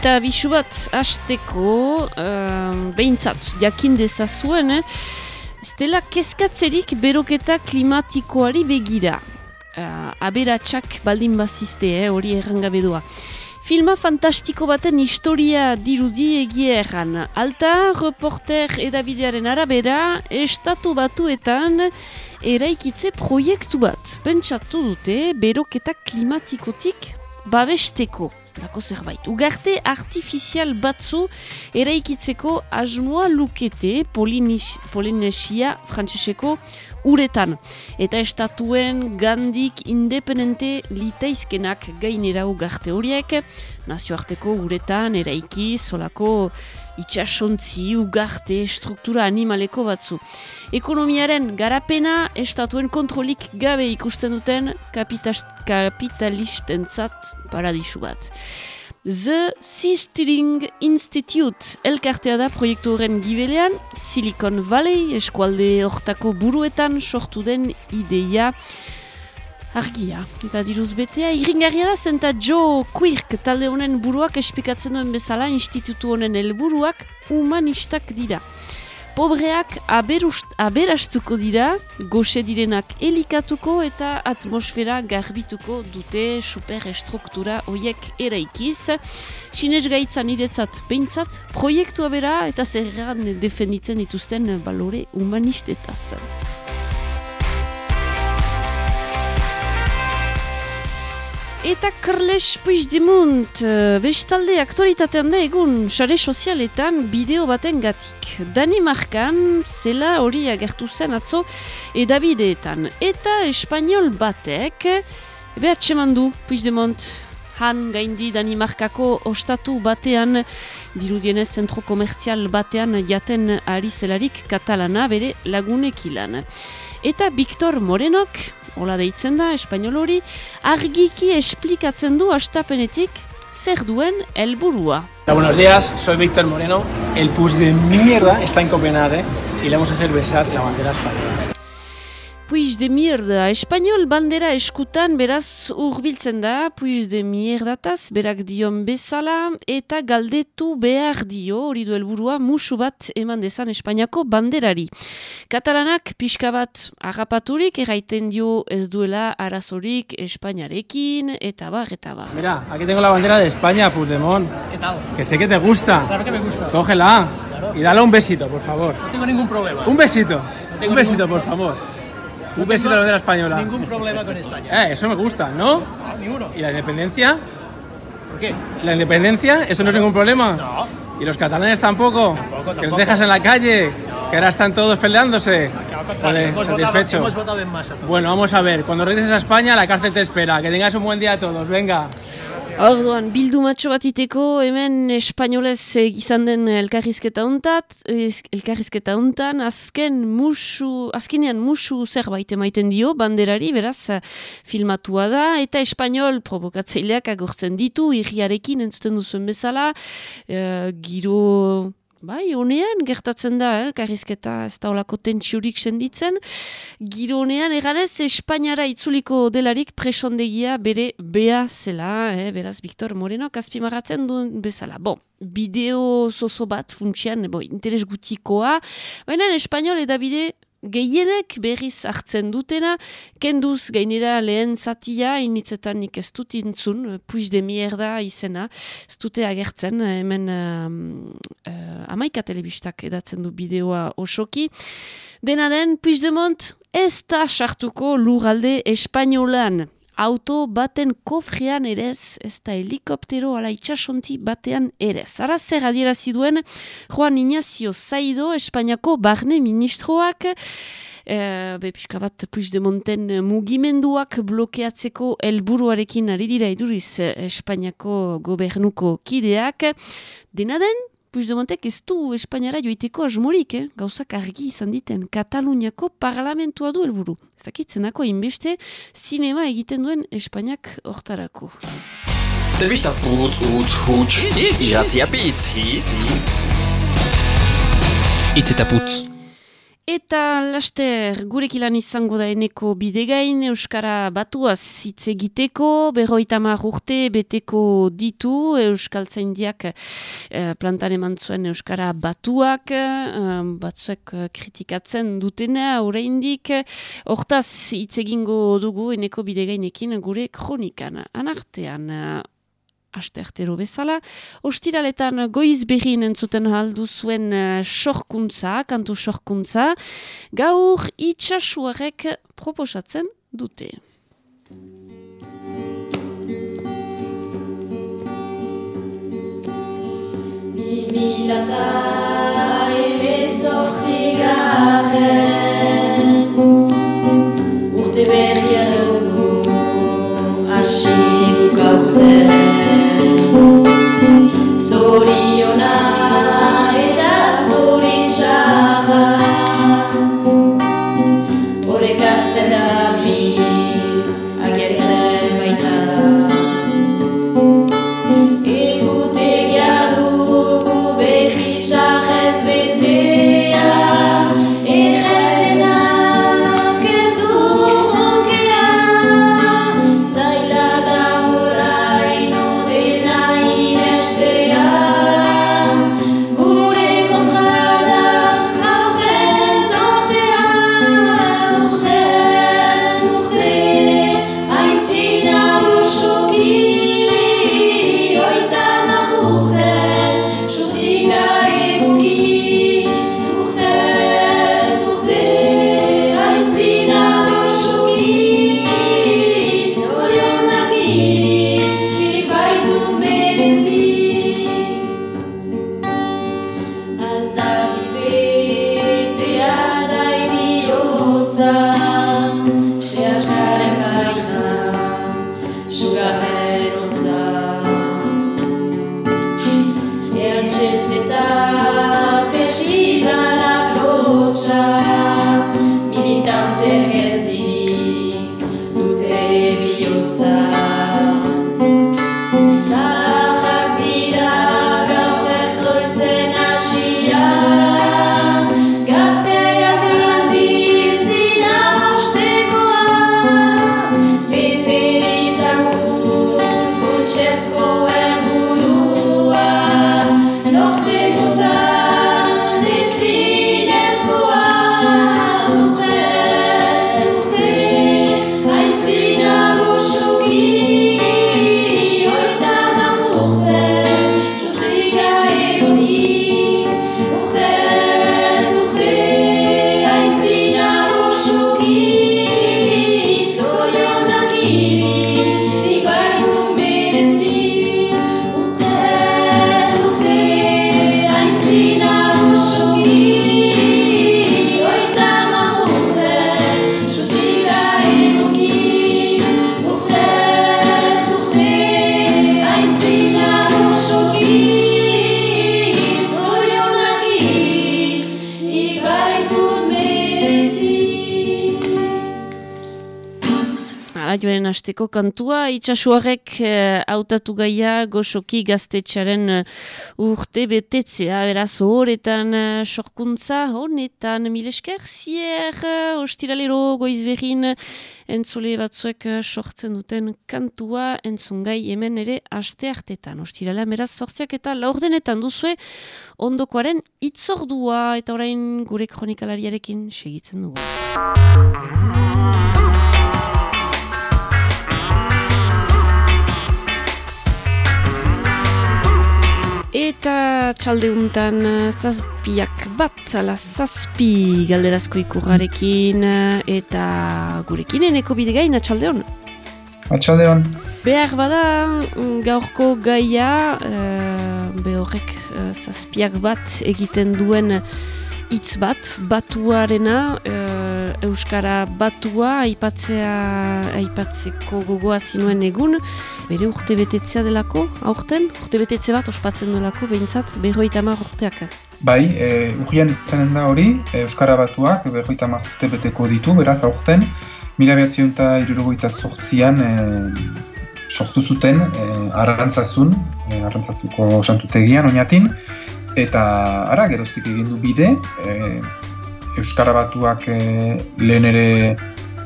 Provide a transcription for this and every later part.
Eta bisu bat hasteko uh, behintzat, jakin dezazuen, eh? ez dela kezkatzerik beroketa klimatikoari begira. Uh, aberatsak baldin bazizte, eh? hori errangabe doa. Filma fantastiko baten historia dirudi egie erran. Alta, reporter edabidearen arabera, estatu batuetan eraikitze proiektu bat. Pentsatu dute, beroketa klimatikotik babesteko lako zerbait. Ugarte artifizial batzu eraikitzeko asmoa lukete Polinesia frantzeseko uretan. Eta estatuen gandik independente litaizkenak gainera ugarte horiek, nazioarteko uretan eraiki solako itxasontzi, ugarte, struktura animaleko batzu. Ekonomiaren garapena estatuen kontrolik gabe ikusten duten kapitalistentzat paradisu bat. The Sistering Institute elkartea da proiektu horren gibelean, Silicon Valley eskualde hortako buruetan sortu den ideia argia. Eta diruz betea, iringarria da zenta Joe Quirk talde honen buruak espikatzen duen bezala institutu honen helburuak humanistak dira pobreak aberastuko dira, goxe direnak elikatuko eta atmosfera garbituko dute superestruktura hoiek eraikiz. Sinez gaitzan iretzat behintzat, proiektua bera eta zerrean defenditzen dituzten balore humanistetaz. Eta Carles Puigdemont, bestalde aktualitatean da egun sare sozialetan bideo baten gatik. Danimarkan zela hori agertu zen atzo edabideetan. Eta espanol batek, behatxeman du Puigdemont, han gaindi Danimarkako ostatu batean, dirudienez zentro komertzial batean jaten ari zelarik katalana bere lagunekilan. Eta Victor Morenok, hola deitzen da, espainol hori, argiki esplikatzen du astapenetik zer duen helburua. Buenos días, soy Víctor Moreno. El pus de mierda está en Copenhague y le vamos a hacer besar la bandera española. Puiz de mierda, espanol bandera eskutan beraz urbiltzen da, puiz de mierdataz, berak dion bezala, eta galdetu behar dio, hori du helburua musu bat eman dezan Espainiako banderari. Katalanak pixka bat agapaturik, erraiten dio ez duela arazorik Espainiarekin, eta bar, eta bar. Mira, aquí tengo la bandera de España, Puigdemont. ¿Qué tal? Que sé que te gusta. Claro que me gusta. Cógela Claro. y dale un besito, por favor. No tengo ningún problema. Un besito. tengo Un besito, ningún- por favor. No Un besito a la bandera española. Ningún problema con España. Eh, eso me gusta, ¿no? No, ninguno. ¿Y la independencia? ¿Por qué? ¿La independencia? ¿Eso no es ningún problema? No. ¿Y los catalanes tampoco? Tampoco, ¿Que los tampoco. dejas en la calle? ¿Que ahora están todos peleándose? Joder, hemos, votado, satisfecho. hemos votado en masa. Bueno, vamos a ver. Cuando regreses a España, la cárcel te espera. Que tengas un buen día a todos. Venga. Orduan, bildu matxo bat iteko, hemen espainolez eh, izan den elkarrizketa untat, ez- elkarrizketa untan, azken musu, azkenean musu zerbait emaiten dio, banderari, beraz, filmatua da, eta espainol provokatzeileak agortzen ditu, irriarekin entzuten duzuen bezala, eh, giro... Bai, honean gertatzen da, eh, elkarrizketa ez da olako tentsiurik senditzen. Giro honean, eganez, Espainiara itzuliko delarik presondegia bere bea zela, eh, beraz, Victor Moreno, azpimarratzen duen bezala. Bon, bideo zozo bat funtsian, bo, interes gutikoa, baina espainol edabide gehienek berriz hartzen dutena, kenduz gainera lehen zatia, initzetan nik ez dut intzun, puiz de mierda izena, ez dute agertzen, hemen um, uh, amaika telebistak edatzen du bideoa osoki. Dena den, Puigdemont ez da sartuko lurralde espainolan. Auto baten kofrian erez, ez da helikoptero ala itxasonti batean erez. Ara zer adierazi duen Juan Ignacio Zaido, Espainiako barne ministroak, e, pixka bat Puigdemonten mugimenduak blokeatzeko helburuarekin ari dira iduriz Espainiako gobernuko kideak. Dena den, Puigdemontek ez du Espainiara joiteko asmorik, eh? gauzak argi izan diten. Kataluniako parlamentua du helburu. Ez dakitzenako inbeste sinema egiten duen Espainiak hortarako. Telebista putz, utz, huts, iratzia pitz, hitz. Itz eta putz. Eta laster gurek ilan izango da eneko bidegain Euskara batua hitz egiteko, berroita urte beteko ditu Euskal Zaindiak eh, plantan eman zuen Euskara batuak, eh, batzuek kritikatzen dutena oraindik hortaz hitz egingo dugu eneko bidegainekin gure kronikan. Anartean, astertero bezala. Ostiraletan goiz behin entzuten haldu zuen uh, sorkuntza, kantu sorkuntza, gaur itxasuarek proposatzen dute. Milata emezortzi garen Urte berria dugu Asi Oriona. Hasteko kantua, itxasuarek eh, hautatu gaia goxoki gaztetxaren uh, urte betetzea, beraz horretan uh, sorkuntza, honetan. Milesker, zier, ostiralero goizberin, entzule batzuek sortzen duten kantua, entzungai hemen ere aste hartetan, ostirala meraz sortziak eta laurdenetan duzue, ondokoaren itzordua, eta orain gure kronikalariarekin segitzen dugu. Eta txalde untan eh, zazpiak bat, ala zazpi galderazko ikurrarekin eh, eta gurekin eneko bide gaina txalde hon. Atxalde hon. Behar bada mm, gaurko gaia, uh, behorrek uh, zazpiak bat egiten duen hitz bat, batuarena, Euskara batua, aipatzea, aipatzeko gogoa zinuen egun, bere urte betetzea delako, aurten, urte betetze bat ospatzen delako, behintzat, berroita mar urteak. Bai, e, urrian izanen da hori, Euskara batuak berroita mar urte beteko ditu, beraz aurten, mila behatzion eta irurogoita sortzian e, sortu zuten e, arrantzazun, e, arrantzazuko santutegian, oinatin, eta ara, geroztik egin du bide, e, Euskara batuak e, lehen ere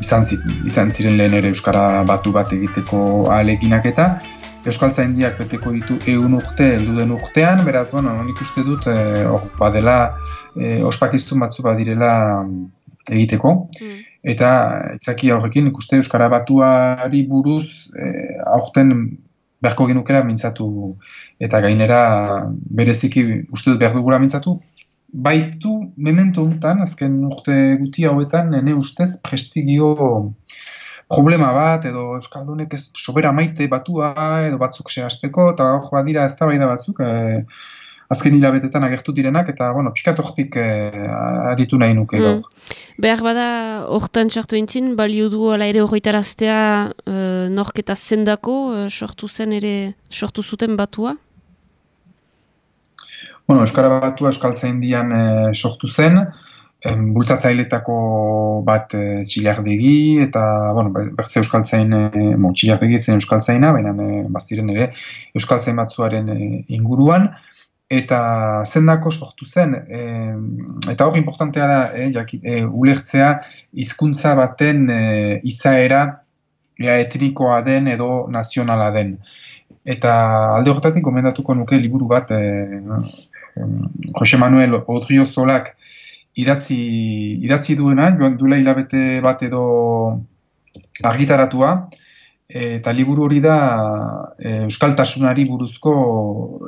izan, izan ziren lehen ere Euskara batu bat egiteko aleginak eta Euskal Zaindiak beteko ditu egun urte, heldu den urtean, beraz, bueno, nik uste dut, e, hor, badela, e, ospakiztun batzu badirela egiteko. Mm. Eta, itzaki horrekin, ikuste Euskara Batuari buruz, e, aurten beharko genukera mintzatu eta gainera bereziki uste dut behar dugula mintzatu. Baitu, memento honetan, azken urte guti hauetan, nene ustez prestigio problema bat, edo Euskaldunek ez sobera maite batua, edo batzuk sehazteko, eta hor badira ez da batzuk, e, azken hilabetetan agertu direnak, eta, bueno, pixkat hortik eh, aritu nahi nuke mm. Behar bada, hortan txartu entzin, balio du ala ere horretaraztea uh, norketa zendako, uh, sortu zen ere, sortu zuten batua? Bueno, Euskara batua Euskaltzain dian sortu zen, em, bultzatzailetako bat e, txilardegi, eta, bueno, bertze Euskaltzain, e, mo, txilardegi zen Euskaltzaina, baina e, baztiren ere Euskaltzain batzuaren inguruan, eta zendako sortu zen, e, eta hori importantea da, e, jaki, e, ulertzea hizkuntza baten e, izaera ea etnikoa den edo nazionala den. Eta alde horretatik gomendatuko nuke liburu bat, e, Jose Manuel Odriozolak idatzi, idatzi duena, joan duela hilabete bat edo argitaratua, eta liburu hori da e, euskaltasunari buruzko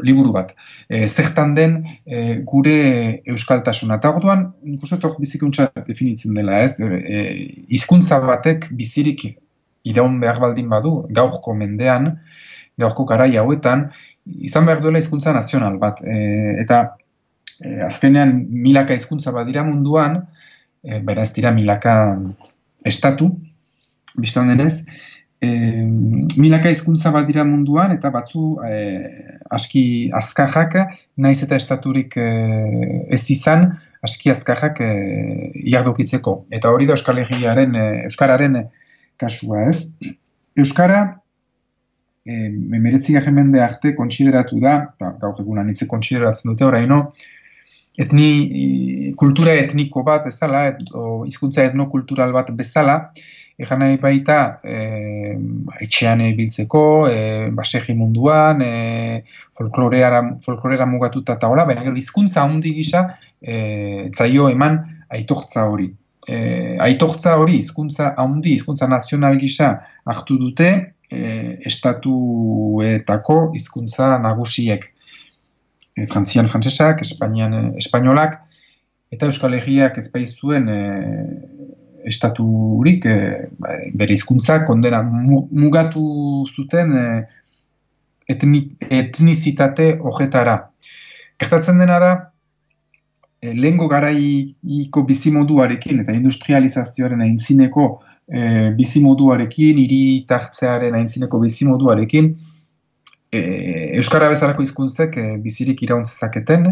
liburu bat. E, zertan den e, gure euskaltasuna. Eta orduan, nik uste bizikuntza definitzen dela, ez? E, izkuntza batek bizirik ideon behar baldin badu, gaurko mendean, gaurko karai hauetan, izan behar duela hizkuntza nazional bat. E, eta e, azkenean milaka hizkuntza badira munduan, e, beraz dira milaka estatu, biztan denez, e, milaka hizkuntza bat dira munduan eta batzu e, aski azkajak naiz eta estaturik e, ez izan aski azkajak e, iardokitzeko. Eta hori da Euskal Herriaren, e, Euskararen kasua ez. Euskara e, memeretzi mende arte kontsideratu da, eta gaur egun anitze kontsideratzen dute oraino, etni, kultura etniko bat bezala, et, o, izkuntza etnokultural bat bezala, Egan nahi baita, e, etxean biltzeko, e, basegi munduan, e, folkloreara, mugatuta eta hola, baina gero bizkuntza handi gisa, e, zaio eman aitortza hori. E, aitortza hori, hizkuntza handi, hizkuntza nazional gisa hartu dute, e, estatuetako hizkuntza nagusiek. E, Frantzian frantsesak, Espainian espainolak, eta Euskal Herriak ez zuen e, estaturik e, bere hizkuntza kondena mugatu zuten e, etni, etnizitate horretara. Gertatzen dena da, e, lehengo garaiko bizimoduarekin eta industrializazioaren aintzineko e, bizimoduarekin, hiritartzearen aintzineko bizimoduarekin, e, Euskara bezalako hizkuntzek e, bizirik irauntzezaketen,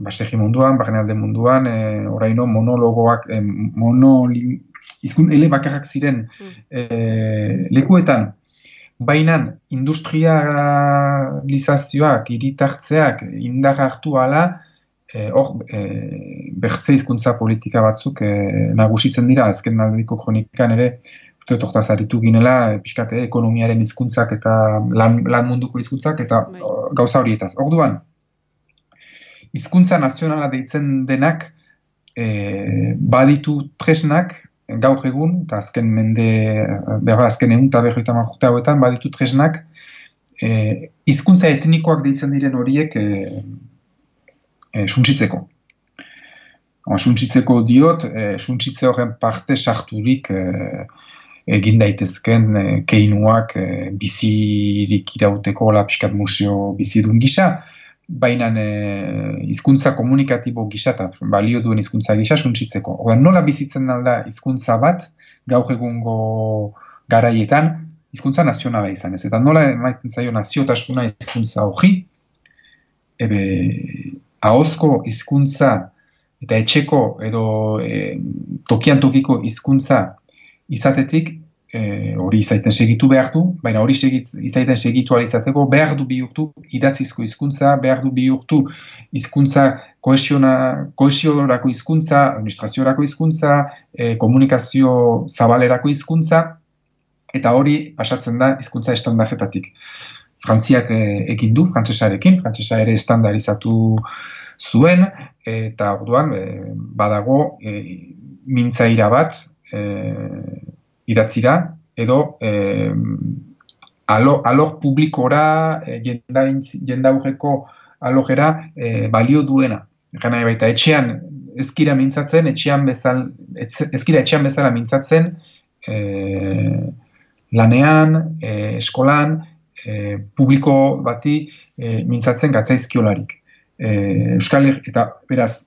basegi munduan, barnealde munduan, e, oraino monologoak, e, monoli, izkun ele bakarrak ziren e, lekuetan, baina industrializazioak, iritartzeak, indar hartu ala, hor, e, berze hizkuntza politika batzuk e, nagusitzen dira, azken aldiko kronikan ere, uste tortaz aritu ginela, e, pixkate, ekonomiaren hizkuntzak eta lan, lan munduko hizkuntzak eta bai. gauza horietaz. Orduan, hizkuntza nazionala deitzen denak e, baditu tresnak gaur egun, eta azken mende, berra azken egun eta berroita marrute hauetan, baditu tresnak e, hizkuntza etnikoak deitzen diren horiek e, e, suntsitzeko. Suntsitzeko diot, e, suntsitze horren parte sarturik e, egin daitezken e, keinuak e, bizirik irauteko la piskat museo bizidun gisa, baina e, hizkuntza komunikatibo gisa eta balio duen hizkuntza gisa suntsitzeko. Oda, nola bizitzen da hizkuntza bat gaur egungo garaietan hizkuntza nazionala izan ez. Eta nola emaiten zaio naziotasuna hizkuntza hori, ebe ahozko hizkuntza eta etxeko edo e, tokian tokiko hizkuntza izatetik e, hori izaiten segitu behar du, baina hori segit, izaiten segitu izateko behar du bihurtu idatzizko hizkuntza, behar du bihurtu hizkuntza kohesiorako hizkuntza, administraziorako hizkuntza, e, komunikazio zabalerako hizkuntza, eta hori pasatzen da hizkuntza estandarretatik. Frantziak e, egin du, frantsesarekin, frantsesa ere estandarizatu zuen, eta orduan e, badago e, mintzaira bat, e, idatzira, edo e, alo, alor publikora, e, jendaurreko alogera e, balio duena. Gana baita, etxean ezkira mintzatzen, etxean bezal, ezkira etxean bezala mintzatzen, e, lanean, e, eskolan, e, publiko bati e, mintzatzen gatzaizkiolarik. E, Euskal eta beraz,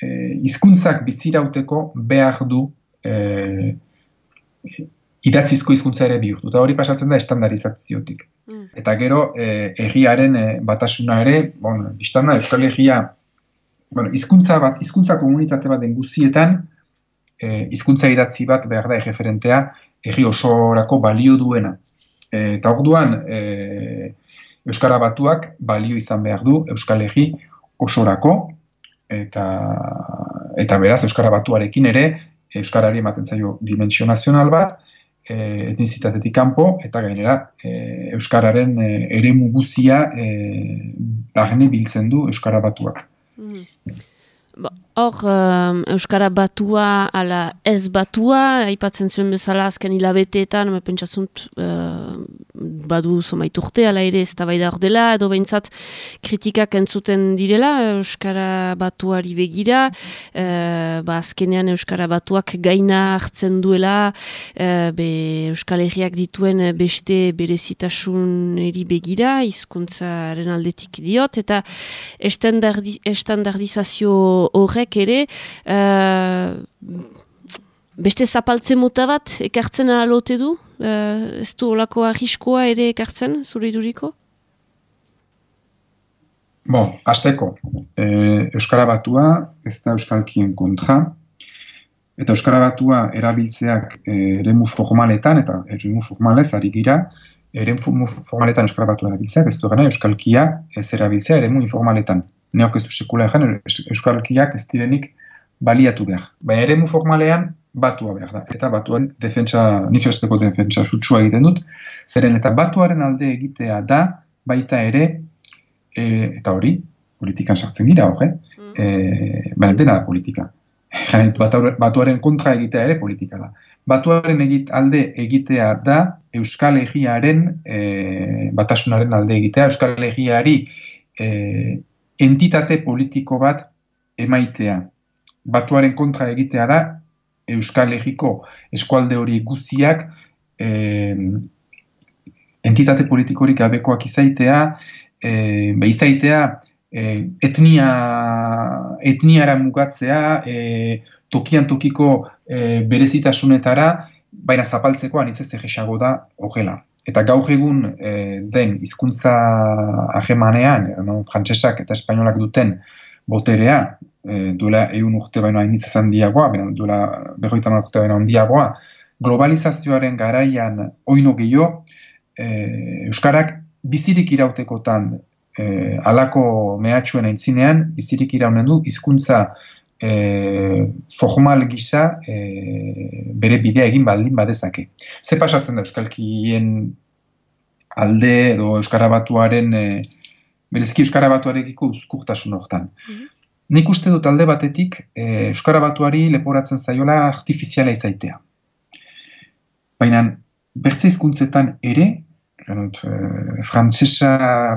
e, hizkuntzak bizirauteko behar du e, idatzizko hizkuntza ere bihurtu. Eta hori pasatzen da estandarizaziotik. Mm. Eta gero, eh, egiaren eh, batasuna ere, bon, biztana, Euskal Egia, bueno, izkuntza bat, izkuntza komunitate bat den eh, izkuntza idatzi bat behar da egeferentea, egi osorako balio duena. Eh, eta orduan, eh, Euskara batuak balio izan behar du Euskal Egi osorako, eta, eta beraz, Euskara batuarekin ere, Euskarari ematen zaio dimensio nazional bat, e, etnizitatetik kanpo, eta gainera e, Euskararen e, ere muguzia e, biltzen du Euskara batuak. Mm. Hor, um, Euskara batua, ala ez batua, aipatzen zuen bezala azken hilabeteetan, me pentsatzunt, uh, badu zomaitu urte, ala ere ez da hor dela, edo behintzat kritikak entzuten direla, Euskara batuari begira, uh, ba azkenean Euskara batuak gaina hartzen duela, uh, be Euskal Herriak dituen beste berezitasun eri begira, hizkuntzaren aldetik diot, eta estandardizazio horrek ere uh, beste zapaltze mota bat ekartzen alote du? Uh, ez du olako ahiskoa ere ekartzen, zure iduriko? Bo, azteko, e, Euskara Batua ez da Euskalkien kontra, eta Euskara Batua erabiltzeak eremu formaletan, eta eremu formalez ari gira, eremu formaletan Euskara Batua erabiltzeak, ez du gana Euskalkia ez erabiltzea eremu informaletan neok ez du sekula egan, euskalkiak ez direnik baliatu behar. Baina ere mu formalean batua behar da. Eta batuan defentsa, nik esteko defentsa sutsua egiten dut, zeren eta batuaren alde egitea da, baita ere, e, eta hori, politikan sartzen gira, hori, mm. e, baina dena da politika. batuaren kontra egitea ere politika da. Batuaren egit, alde egitea da, Euskal Egiaren, e, batasunaren alde egitea, Euskal Egiari e, entitate politiko bat emaitea. Batuaren kontra egitea da, Euskal Herriko eskualde hori guztiak e, entitate politikorik gabekoak izaitea, e, be izaitea e, etnia, etniara mugatzea, e, tokian tokiko e, berezitasunetara, baina zapaltzeko anitzez egesago da hogela. Eta gaur egun e, den hizkuntza ahemanean, no, frantsesak eta espainolak duten boterea, e, duela egun urte baino hainitz ezan diagoa, duela berroita urte baino handiagoa, globalizazioaren garaian oino gehiago, e, Euskarak bizirik irautekotan e, alako mehatxuen aintzinean, bizirik iraunen du hizkuntza e, formal gisa e, bere bidea egin baldin badezake. Ze pasatzen da Euskalkien alde edo Euskara Batuaren e, bereziki Euskara Batuarekiko uzkurtasun hortan. Mm Nik uste dut alde batetik e, Euskara Batuari leporatzen zaiola artifiziala izaitea. Baina bertze hizkuntzetan ere, ganot, e, frantzesa,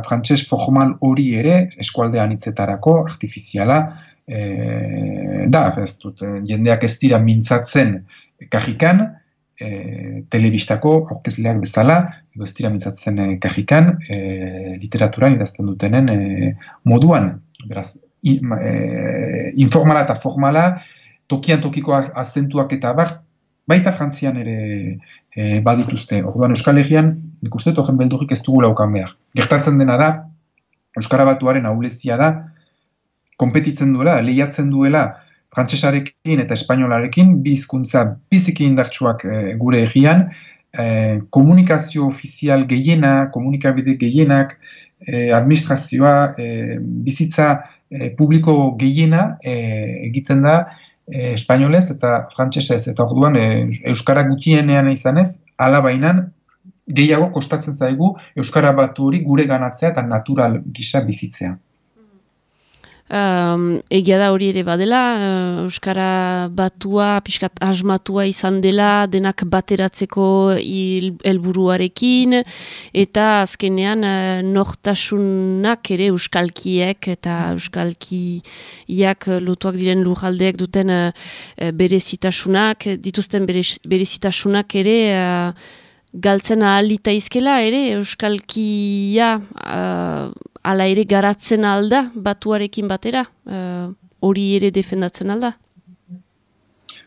frantzes formal hori ere, eskualdean hitzetarako artifiziala, e, da, ez dut, eh, jendeak ez dira mintzatzen kajikan, e, telebistako aurkezleak bezala, edo ez dira mintzatzen e, kajikan, e, literaturan idazten dutenen e, moduan. Beraz, informala eta formala, tokian tokiko azentuak eta bar, baita frantzian ere e, badituzte. Orduan Euskal Herrian, nik uste togen beldurrik ez dugu laukan behar. Gertatzen dena da, Euskara Batuaren aulezia da, konpetitzen duela, lehiatzen duela frantsesarekin eta espainolarekin, bi hizkuntza biziki indartsuak e, gure egian, e, komunikazio ofizial gehiena, komunikabide gehienak, e, administrazioa, e, bizitza e, publiko gehiena e, egiten da e, espainolez eta frantsesez eta orduan e, euskara gutienean izanez, ala bainan gehiago kostatzen zaigu euskara batu hori gure ganatzea eta natural gisa bizitzea. Um, egia da hori ere badela, uh, Euskara batua, pixkat asmatua izan dela, denak bateratzeko helburuarekin eta azkenean uh, nortasunak ere Euskalkiek eta Euskalkiak lotuak diren lujaldeek duten uh, berezitasunak, dituzten berezitasunak ere galtzen ahalita izkela ere Euskalkia uh, ala ere garatzen alda batuarekin batera uh, hori ere defendatzen alda?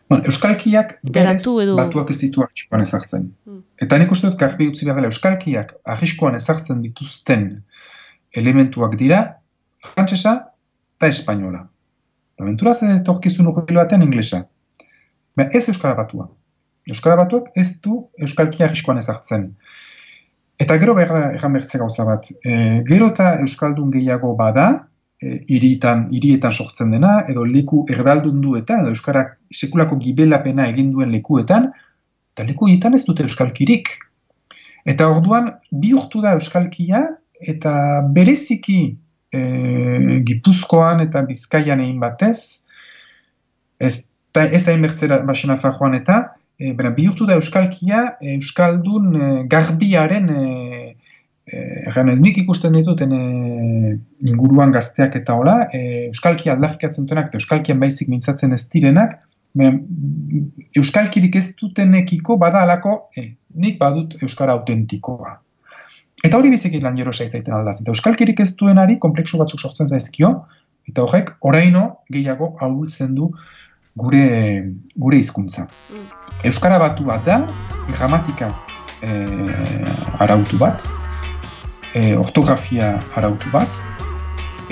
Bueno, Euskalkiak berez edo... batuak ez ditu arriskoan ezartzen. Hmm. Eta nik uste dut karbi utzi behar dela Euskalkiak arriskoan ezartzen dituzten elementuak dira frantzesa eta espainola. Aventuraz etorkizun urbilu batean inglesa. Ba, ez Euskara batua. Euskara batuak ez du Euskalkia arriskoan ezartzen. Eta gero behar da erran gauza bat. E, gero eta Euskaldun gehiago bada, e, iritan, irietan sortzen dena, edo leku erdaldun duetan, edo Euskarak sekulako gibelapena egin duen lekuetan, eta leku irietan ez dute Euskalkirik. Eta orduan, bi urtu da Euskalkia, eta bereziki e, Gipuzkoan eta Bizkaian egin batez, ez, ez da inbertzera basena fajoan eta, e, bera, bihurtu da Euskalkia, Euskaldun e, garbiaren, e, e, nik ikusten dituten e, inguruan gazteak eta hola, e, Euskalkia aldarrikatzen dutenak eta Euskalkian baizik mintzatzen ez direnak, bera, Euskalkirik ez dutenekiko bada alako, e, nik badut Euskara autentikoa. Eta hori biziki lan jerosa izaiten aldaz. Eta Euskalkirik ez duenari kompleksu batzuk sortzen zaizkio, eta horrek oraino gehiago ahultzen du gure, gure hizkuntza. Mm. Euskara batu bat da, gramatika e, arautu bat, e, ortografia arautu bat,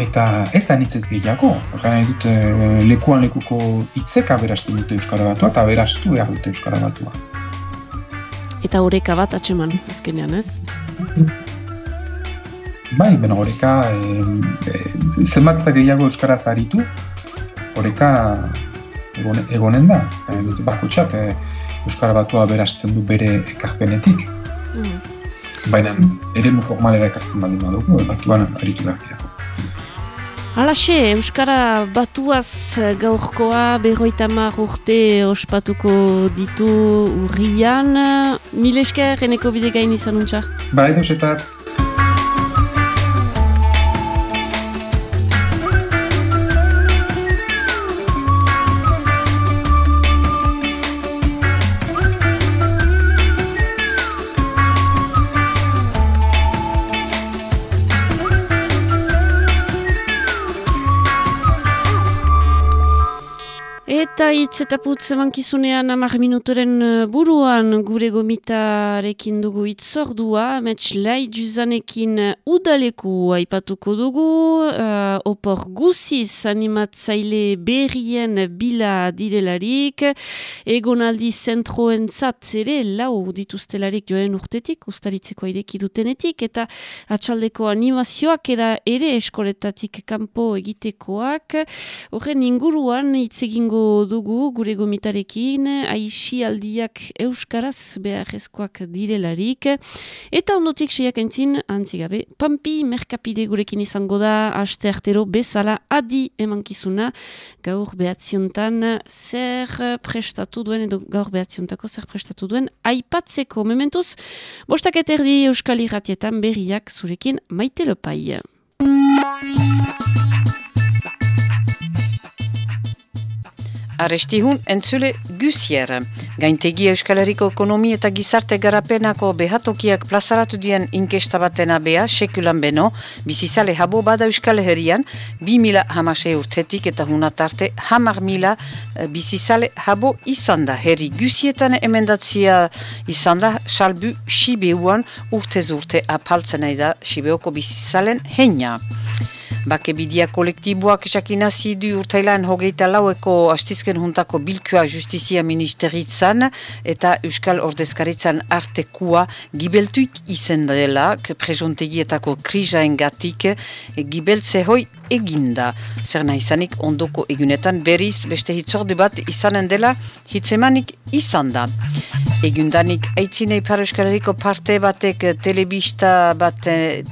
eta ez da nitzez gehiago. Gana dut e, lekuan lekuko hitzek aberastu dute Euskara batua, eta aberastu behar dute Euskara batua. Eta horeka bat atxeman, ezkenean ez? Bai, bena horeka, e, e, zenbat eta gehiago Euskara zaritu, horeka egonen da. E, bako txak, e, Euskara Batua berasten du bere ekarpenetik. Mm. Baina ere mu formalera ekartzen baldin badugu, batuan aritu behar Halaxe, Euskara Batuaz gaurkoa berroita urte ospatuko ditu urrian. Mil esker, eneko bide gain izan untxa? Ba, edo Eta hitz eta putz emankizunean amar minutoren eh, buruan gure gomitarekin dugu itzordua, metx lai juzanekin udaleku aipatuko dugu, uh, opor guziz animatzaile berrien bila direlarik, egonaldi zentroen ere lau dituztelarik joen urtetik, ustaritzeko aideki dutenetik, eta atxaldeko animazioak era ere eskoletatik kanpo egitekoak, horren inguruan hitz egingo dugu gure gomitarekin, aixi aldiak euskaraz behar ezkoak direlarik. Eta ondotik seiak entzin, antzigabe, pampi merkapide gurekin izango da, aste artero bezala adi emankizuna, gaur behatziontan zer prestatu duen, edo gaur behatziontako zer prestatu duen, aipatzeko mementuz, bostak eterdi euskal irratietan berriak zurekin maite lopai. Arestihun entzule gusier. Gaintegi Euskal Herriko ekonomi eta gizarte garapenako behatokiak plazaratu dien inkesta batena bea, sekulan beno, bizizale habo bada Euskal Herrian, bi mila hamasei urtetik eta hunatarte hamar mila eh, bizizale habo izan da. Herri gusietan emendatzia izan da, salbu Sibeuan urtez urte apaltzen da Sibeoko bizizalen heina. Bake bidia kolektiboak esakinazi du urtailan hogeita laueko astizken juntako bilkua justizia ministeritzan eta Euskal Ordezkaritzan artekua gibeltuik izen dela presontegietako krizaen gatik gibeltze hoi eginda. Zer izanik ondoko egunetan berriz beste hitzorde bat izanen dela hitzemanik izan da. Egundanik aitzine ipar parte batek telebista, bat,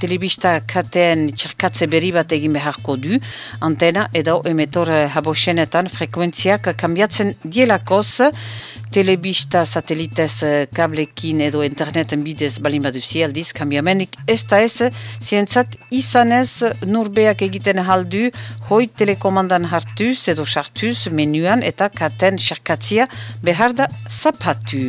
telebista kateen txerkatze berri bat egin beharko du. Antena edo emetor habosenetan frekuentziak kambiatzen dielakoz telebista satelitez eh, kablekin edo interneten bidez balin baduzi aldiz, kambiamenik ez da ez, zientzat izanez nurbeak egiten haldu, hoi telekomandan hartuz edo sartuz menuan eta katen xerkatzia behar da zapatu.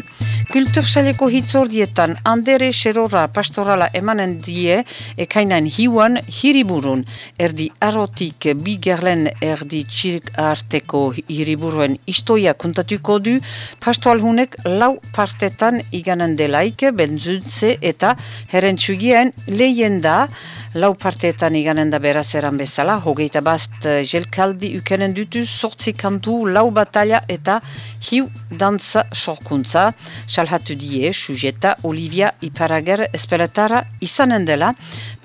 Kultursaleko hitzordietan andere xerora pastorala emanen die ekainan hiuan hiriburun. Erdi arotik bigerlen erdi txirk arteko hiriburuen istoia kontatuko du, pastoalhunek lau partetan iganen delaik, benzuntze eta herentxugien lehenda, lau parteetan iganen da beraz eran bezala, hogeita bast jelkaldi ukenen dutu, sortzi kantu, lau batalla eta hiu dantza sorkuntza, salhatu die, sujeta Olivia Iparager esperatara izanen dela,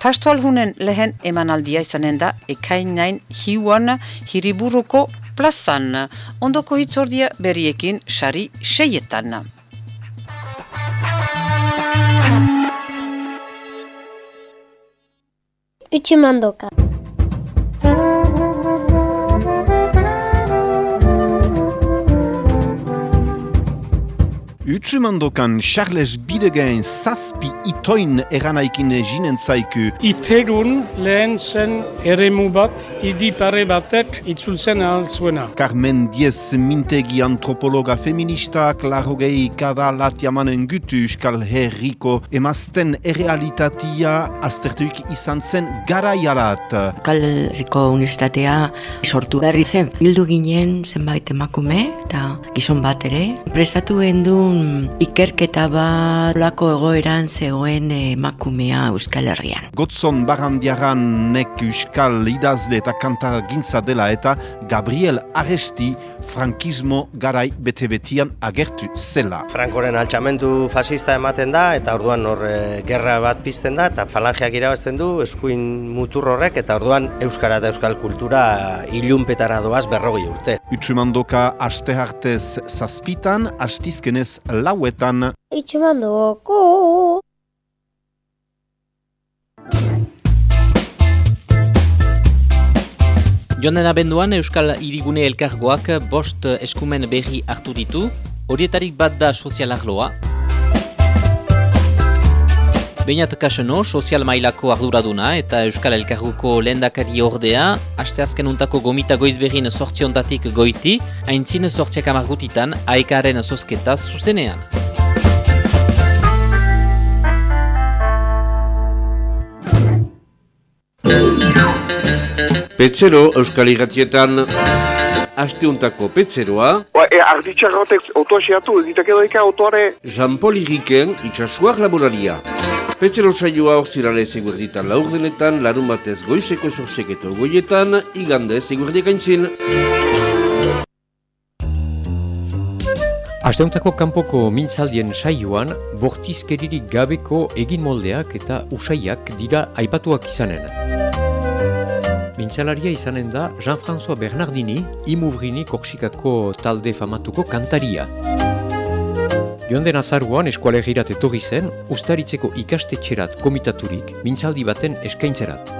pastoalhunen lehen emanaldia izanen da, ekainain hiuan hiriburuko plazan. Ondoko hitzordia berriekin sari seietan. Utsumandoka. Utsumandokan Charles Bidegen zazpi itoin eranaikin jinen zaiku. Iterun lehen zen eremu bat, idi pare batek itzultzen zuena. Carmen Diez mintegi antropologa feministak larrogei kada latiamanen gutu euskal herriko emazten errealitatia aztertuik izan zen garaialat. Euskal Herriko Universitatea sortu berri zen bildu ginen zenbait emakume eta gizon bat ere. Prestatu ikerketa bat lako egoeran zegoen emakumea Euskal Herrian. Gotzon barandiaran nek Euskal idazle eta kanta gintza dela eta Gabriel Aresti frankismo garai bete-betian agertu zela. Frankoren altxamentu fasista ematen da eta orduan hor e, gerra bat pizten da eta falangeak irabazten du eskuin mutur horrek eta orduan Euskara eta Euskal kultura ilunpetara doaz berrogi urte. Utsumandoka aste hartez zazpitan, astizkenez lauetan. Itxumandoko! Joan den abenduan Euskal Irigune Elkargoak bost eskumen berri hartu ditu, horietarik bat da sozial arloa. Beinat Kaseno, sozial mailako arduraduna eta Euskal Elkarguko lehendakari ordea, haste azken untako gomita goizberrin sortziontatik goiti, haintzin sortziak amargutitan, aekaren zozketa zuzenean. Petzero Euskal Igatietan Asteuntako petzeroa. Ba, e, Arditxarrotek otoa xeatu, egitek edo eka otoare Jean-Paul Iriken itxasuak laboraria Petzero saioa ortsirale eguerditan laurdenetan, larun batez goizeko zorzeketo goietan, igande eguerdiak aintzin. Asteuntako kanpoko mintzaldien saioan, bortizkeririk gabeko egin moldeak eta usaiak dira aipatuak izanen. Mintzalaria izanen da Jean-François Bernardini, imuvrini korsikako talde famatuko kantaria. Joan den azaruan eskualegirat etorri zen, ustaritzeko ikastetxerat komitaturik mintzaldi baten eskaintzerat.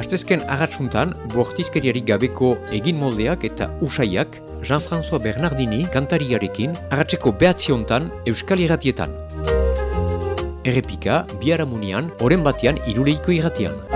Astezken agatsuntan, bortizkeriarik gabeko egin moldeak eta usaiak Jean-François Bernardini kantariarekin agatzeko behatziontan euskal irratietan. Errepika, biharamunian, oren batean iruleiko irratian.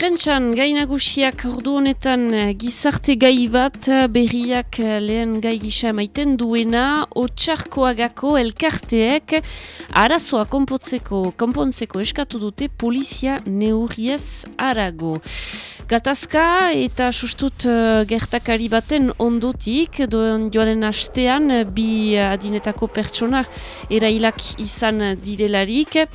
Prentxan, gai nagusiak ordu honetan eh, gizarte gai bat eh, berriak eh, lehen gai gisa maiten duena otxarkoagako elkarteek arazoa konpontzeko, konpontzeko eskatu dute polizia neurriez arago. Gatazka eta sustut gertakari baten ondotik, doen joaren astean bi adinetako pertsona erailak izan direlarik,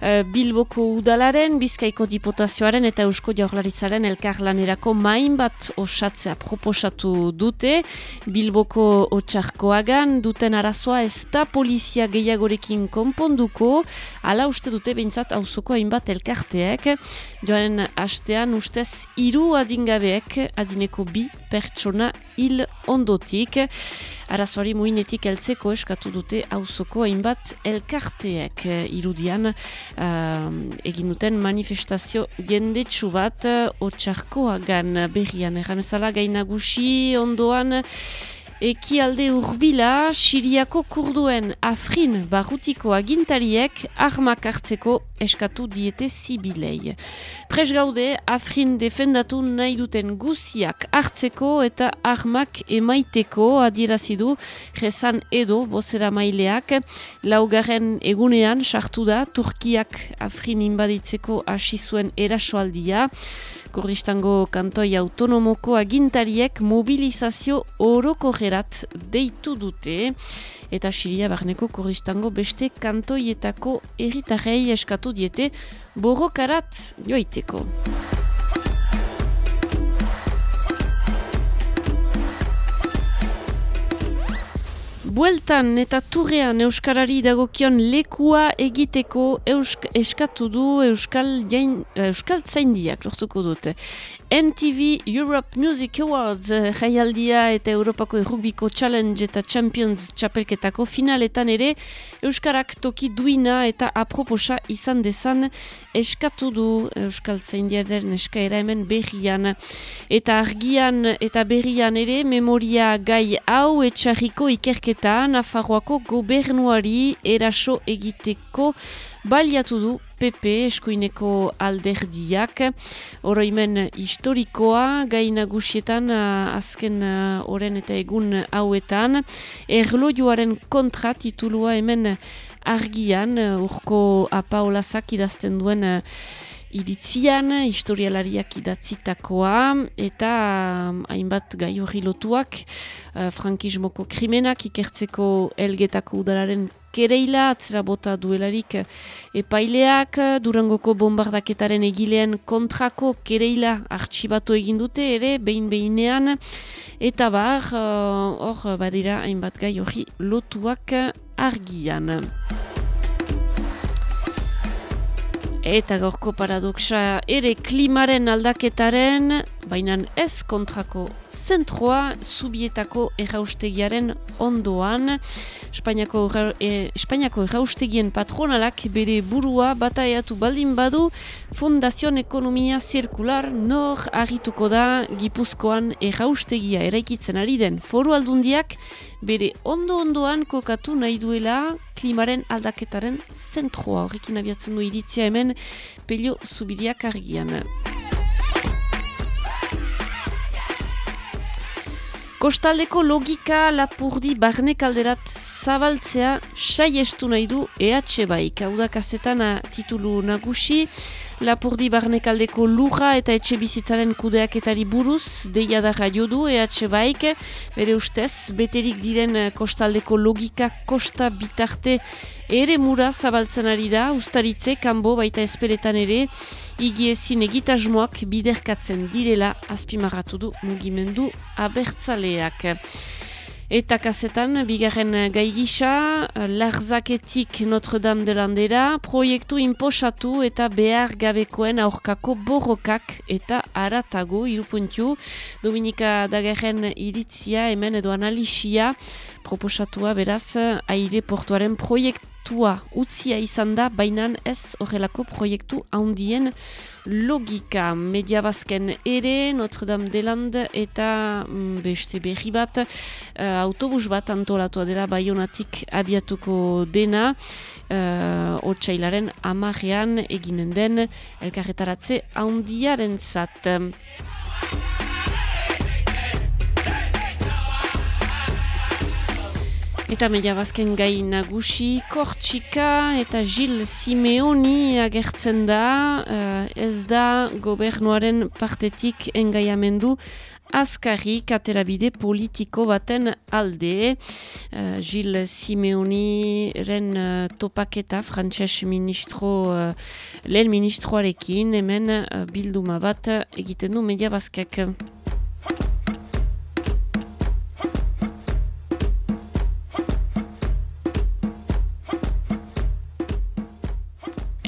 Bilboko udalaren, Bizkaiko diputazioaren eta Eusko Jaurlaritzaren elkarlanerako main bat osatzea proposatu dute. Bilboko otxarkoagan duten arazoa ez da polizia gehiagorekin konponduko, ala uste dute behintzat auzoko hainbat elkarteek. Joaren hastean ustez hiru adingabeek adineko bi pertsona hil ondotik. Arazoari muinetik eltzeko eskatu dute auzoko hainbat elkarteek irudian uh, egin duten manifestazio jendetsu bat uh, otxarkoagan berrian. Erramezala gainagusi ondoan Ekialde urbila, Siriako kurduen Afrin barrutiko agintariek armak hartzeko eskatu diete zibilei. Pres gaude, Afrin defendatu nahi duten guziak hartzeko eta armak emaiteko adierazidu jezan edo bozera maileak. Laugarren egunean sartu da Turkiak Afrin inbaditzeko hasi zuen erasoaldia. Kurdistango kantoi autonomoko agintariek mobilizazio oroko gerat deitu dute eta Siria barneko Kurdistango beste kantoietako erritarrei eskatu diete borrokarat joaiteko. Bueltan eta turrean Euskarari dagokion lekua egiteko eusk, eskatu du Euskal, jain, Euskal Zaindiak lortuko dute. MTV Europe Music Awards eh, jaialdia eta Europako Errubiko Challenge eta Champions txapelketako finaletan ere Euskarak toki duina eta aproposa izan dezan eskatu du Euskal Zaindiaren eskaera hemen berrian. Eta argian eta berrian ere memoria gai hau etxarriko ikerketa Nafarroako gobernuari eraso egiteko baliatu du PP eskuineko alderdiak. Oroimen historikoa, gai nagusietan uh, azken uh, eta egun hauetan. Erlojuaren kontra titulua hemen argian, uh, urko apaolazak idazten duen iritzian, historialariak idatzitakoa, eta um, hainbat gai hori lotuak, uh, frankismoko krimenak ikertzeko elgetako udalaren kereila, atzera bota duelarik epaileak, durangoko bombardaketaren egilean kontrako kereila artxibatu egin dute ere, behin behinean, eta bar, uh, hor, uh, badira, hainbat gai hori lotuak argian. Eta gorko paradoxa ere klimaren aldaketaren, baina ez kontrako zentroa zubietako erraustegiaren ondoan. Espainiako, e, Espainiako erraustegien patronalak bere burua bataiatu baldin badu Fundazion Ekonomia Zirkular nor argituko da Gipuzkoan erraustegia eraikitzen ari den foru aldundiak bere ondo-ondoan kokatu nahi duela klimaren aldaketaren zentroa. Horrekin abiatzen du iritzia hemen pelio zubidiak argian. Kostaldeko logika lapurdi barne kalderat zabaltzea saiestu nahi du EH baik. Hau da kazetan titulu nagusi. Lapurdi barnekaldeko lurra eta etxe bizitzaren kudeaketari buruz, deia da radio du EH Baik, bere ustez, beterik diren kostaldeko logika kosta bitarte ere mura zabaltzen ari da, ustaritze, kanbo baita esperetan ere, igiezin egitasmoak biderkatzen direla azpimarratu du mugimendu abertzaleak. Eta kasetan, bigarren gai gisa, larzaketik Notre Dame de Landera, proiektu inposatu eta behar gabekoen aurkako borrokak eta aratago, irupuntiu, Dominika Dagerren iritzia, hemen edo analisia, proposatua beraz, aire portuaren proiektu proiektua utzia izan da, bainan ez horrelako proiektu handien logika. Media bazken ere, Notre Dame de Land eta mm, beste berri bat, uh, autobus bat antolatua dela baionatik abiatuko dena, uh, otxailaren amarrean eginen den elkarretaratze handiaren zat. Eta media bazken gai nagusi, Kortxika eta Gil Simeoni agertzen da, uh, ez da gobernuaren partetik engaiamendu azkarri katerabide politiko baten alde. Uh, Gil Simeoni ren uh, topaketa frantses ministro, lehen ministroarekin, hemen bilduma bat egiten du media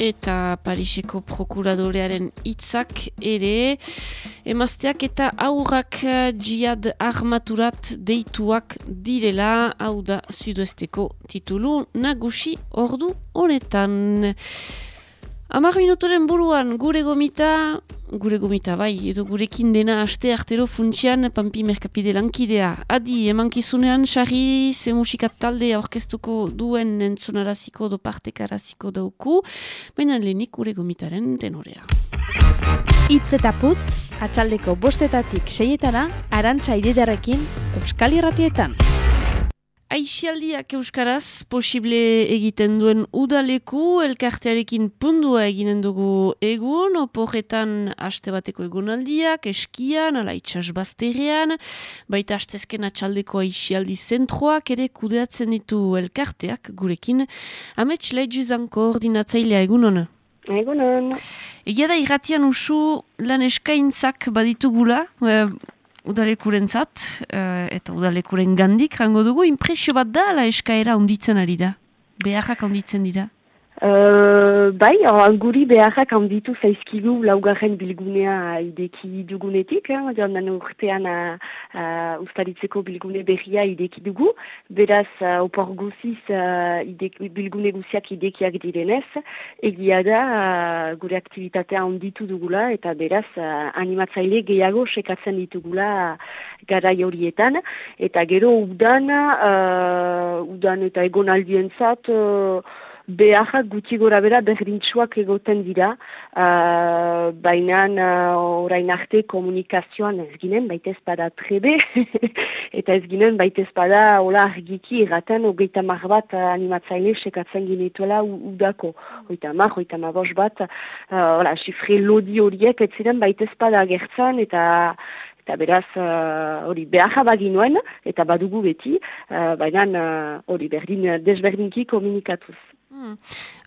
eta Pariseko prokuradorearen hitzak ere emazteak eta aurrak jihad armaturat deituak direla hau da sudoesteko titulu nagusi ordu honetan. Amar minutoren buruan gure gomita, gure gomita bai, edo gurekin dena aste artero funtsian pampi merkapide lankidea. Adi, emankizunean, xarri, ze musikat talde orkestuko duen entzunaraziko do partekaraziko dauku, baina lehenik gure gomitaren tenorea. Itz eta putz, atxaldeko bostetatik seietana, arantxa ididarekin, Euskal Irratietan. Aixialdiak Euskaraz posible egiten duen udaleku, elkartearekin pundua eginen dugu egun, oporretan haste bateko egunaldiak, eskian, ala itxas bazterrean, baita hastezken atxaldeko aixialdi zentroak ere kudeatzen ditu elkarteak gurekin. Amets lehiduzan koordinatzailea egunon? Egunon. Egia da irratian usu lan eskaintzak baditugula, eh, udalekuren zat, uh, eta udalekuren gandik, rango dugu, impresio bat da, la eskaera onditzen ari da? Beharrak onditzen dira? Uh, bai, oran guri beharrak handitu zaizkigu laugarren bilgunea ideki dugunetik, eh? joan den urtean uh, ustaritzeko bilgune berria ideki dugu, beraz uh, opor guziz uh, bilgune guziak idekiak direnez, egia da uh, gure aktivitatea handitu dugula eta beraz uh, animatzaile gehiago sekatzen ditugula uh, gara horietan, eta gero udan, uh, udan eta egonaldien zat, uh, beharrak gutxi gora bera berdintxuak egoten dira, uh, baina uh, orain arte komunikazioan ez ginen, baita ezpada trebe, eta ez ginen baita ezpada hola argiki erraten ogeita mar bat uh, animatzaile sekatzen ginetuela udako. Oita mar, oita mabos bat, uh, hola, xifre lodi horiek ez ziren baita ezpada agertzen, eta Eta beraz, hori uh, beharra baginuen, eta badugu beti, uh, baina hori uh, berdin, desberdinki komunikatuz. Hmm.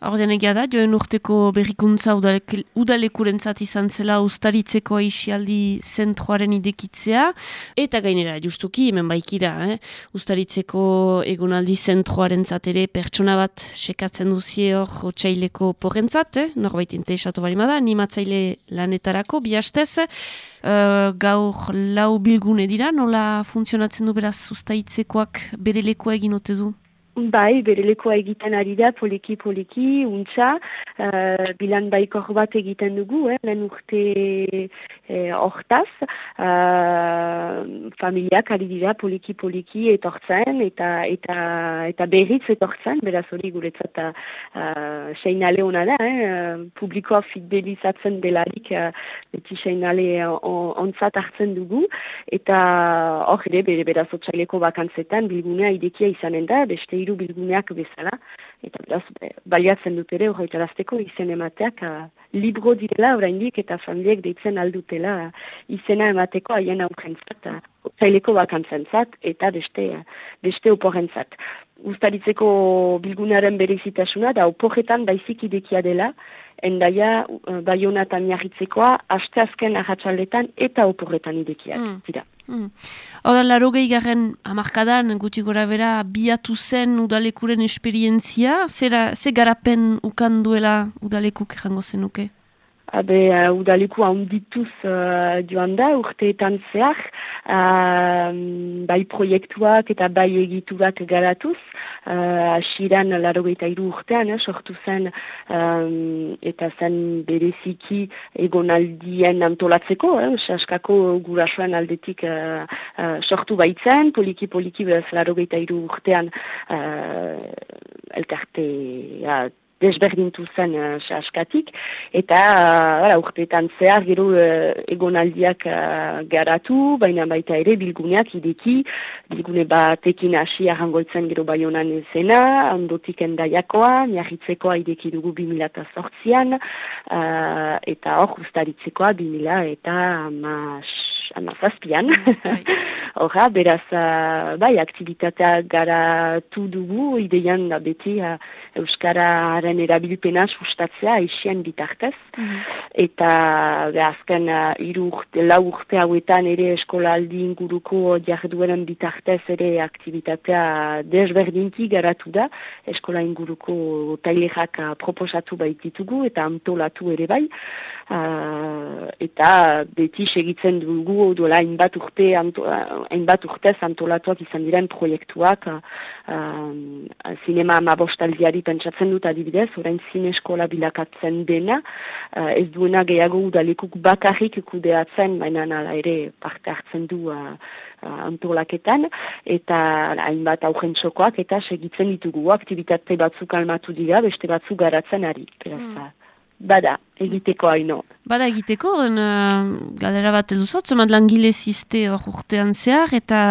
Ordean egia da, joen urteko berrikuntza udalekuren zat izan zela ustaritzeko aixialdi zentroaren idekitzea, eta gainera, justuki, hemen baikira, eh? ustaritzeko egonaldi zentroaren ere pertsona bat sekatzen duzie hor otxaileko porrentzat, eh? norbait interesatu bali da, animatzaile lanetarako, bihastez, uh, gaur lau bilgune dira, nola funtzionatzen du beraz ustaritzekoak bere lekoa egin ote du? Bai, bere lekoa egiten ari da, poliki-poliki, untxa, uh, bilan baikor bat egiten dugu, eh, lehen urte eh, hortaz, uh, familiak ari dira poliki-poliki etortzen, eta, eta, eta berriz etortzen, beraz hori guretzat uh, seinale hona da, eh, publikoa fidelizatzen delarik uh, beti seinale ontzat hartzen dugu, eta hor ere, bere beraz otxaileko bakantzetan, bilgunea idekia izanen da, beste hiru bilguneak bezala, eta beraz, baliatzen dut ere, horretarazteko izen emateak libro direla oraindik eta familiek deitzen aldutela izena emateko haien aurrentzat, zaileko bakantzentzat eta beste, beste oporrentzat. Uztaritzeko bilgunearen berezitasuna da oporretan baizik idekia dela, endaia uh, baionatan jarritzekoa, aste azken ahatsaldetan eta oporretan idekiak, mm. dira. Mm. Hora, laro garen amarkadan, guti gora bera, biatu zen udalekuren esperientzia, zera, ze garapen ukan duela udalekuk errango zenuke? Abe uh, udaliku handituz uh, joan da urteetan zehar, uh, bai proiektuak eta bai egiturak garatuz, uh, asiran larogeita iru urtean, eh, sortu zen um, eta zen bereziki egonaldien antolatzeko, eh, saskako gurasoan aldetik uh, uh, sortu baitzen, poliki-poliki beraz larogeita iru urtean uh, elkartea desberdintu zen uh, askatik, eta uh, urteetan zehar gero uh, egonaldiak uh, garatu, baina baita ere bilguneak ideki, bilgune batekin hasi arrangoitzen gero bai honan zena, ondotik endaiakoa, miarritzekoa ideki dugu 2008an, uh, eta hor ustaritzekoa 2000 eta mas amazazpian. Bai. Horra, beraz, uh, bai, aktivitatea garatu dugu, ideian da beti uh, Euskararen erabilpena sustatzea aixien bitartez. Mhm. Eta, be, azken, uh, iru urte, lau urte hauetan ere eskolaldi inguruko jarduenen bitartez ere aktivitatea desberdinki garatu da. Eskola inguruko tailerak uh, proposatu baititugu eta antolatu ere bai. Uh, eta beti segitzen dugu duela hainbat urte hainbat urtez antolatuak izan diren proiektuak uh, uh, zinema amabostaldiari pentsatzen dut adibidez, orain zine eskola bilakatzen dena uh, ez duena gehiago udalekuk bakarrik kudeatzen, baina nala ere parte hartzen du uh, antolaketan, eta hainbat augen txokoak, eta segitzen ditugu aktivitate batzuk almatu dira, beste batzuk garatzen ari. Mm. Bada, egiteko haino. Bada egiteko, en, uh, galera bat eduzot, zomat langile ziste urtean zehar, eta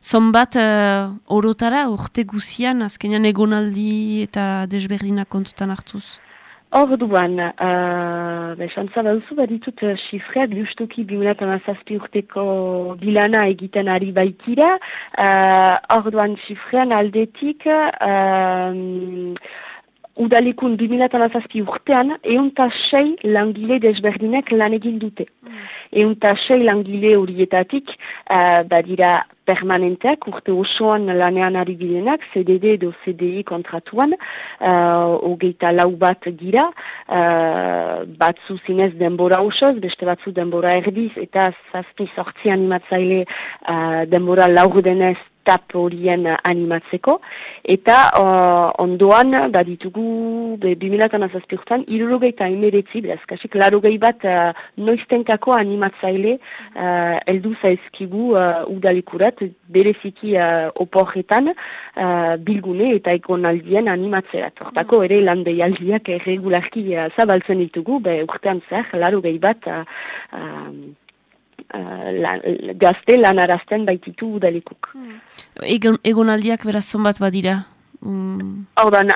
zonbat uh, orotara urte guzian, azkenean egonaldi eta desberdinak kontutan hartuz? Orduan, uh, behantza baduzu baditut uh, xifreak justuki biunatan azazpi urteko bilana egiten ari baitira. Uh, orduan, xifrean aldetik... Uh, udalikun 2008 urtean, eunta sei langile desberdinek lan egin dute. Mm. Eunta sei langile horietatik, uh, badira permanenteak, urte osoan lanean ari girenak, CDD edo CDI kontratuan, uh, ogeita lau bat gira, uh, batzu zinez denbora osoz, beste batzu denbora erdiz, eta zazpi sortzi animatzaile uh, denbora laur denez tap horien animatzeko, eta uh, ondoan, baditugu, be, 2008an, irurogeita emeretzi, beraz, kasik, larogei bat uh, noiztenkako animatzaile uh, eldu zaizkigu uh, udalikurat, bereziki uh, oporretan, uh, bilgune eta ekonaldien animatzerat. Hortako ere lan behialdiak erregularki uh, zabaltzen ditugu, be, urtean zer, larogei bat uh, uh, gazte lan arazten baititu udalikuk. Hmm. Egon, egonaldiak beraz zonbat badira? Mm.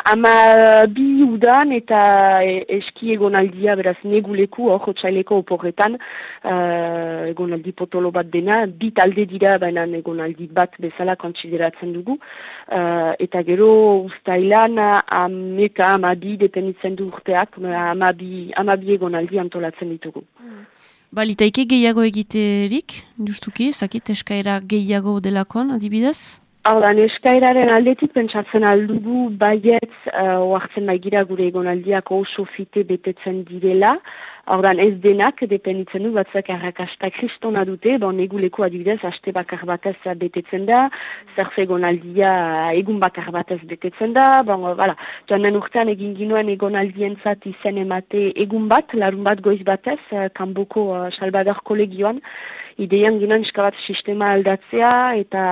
ama bi udan eta e, eski egonaldia beraz neguleku hor txaileko oporretan uh, egonaldi potolo bat dena, bi talde dira baina egonaldi bat bezala kontsideratzen dugu uh, eta gero ustailan ameka amabi dependitzen du urteak amabi, amabi egonaldi antolatzen ditugu. Mm. Balitaike gehiago egiterik, justuki, zakit eskaera gehiago delakoan, adibidez? Haudan, eskaeraren aldetik pentsatzen aldugu baietz uh, oartzen baigira gure egonaldiak oso fite betetzen direla. Ordan ez denak, dependitzen du, batzak arrakasta kristona dute, bon, eguleko adibidez, haste bakar batez betetzen da, zerfe egonaldia egun bakar batez betetzen da, bon, bala, joan urtean egin ginoen egonaldien zat izen emate egun bat, larun bat goiz batez, eh, kanboko uh, salbador kolegioan, idean ginoen iskabat sistema aldatzea, eta...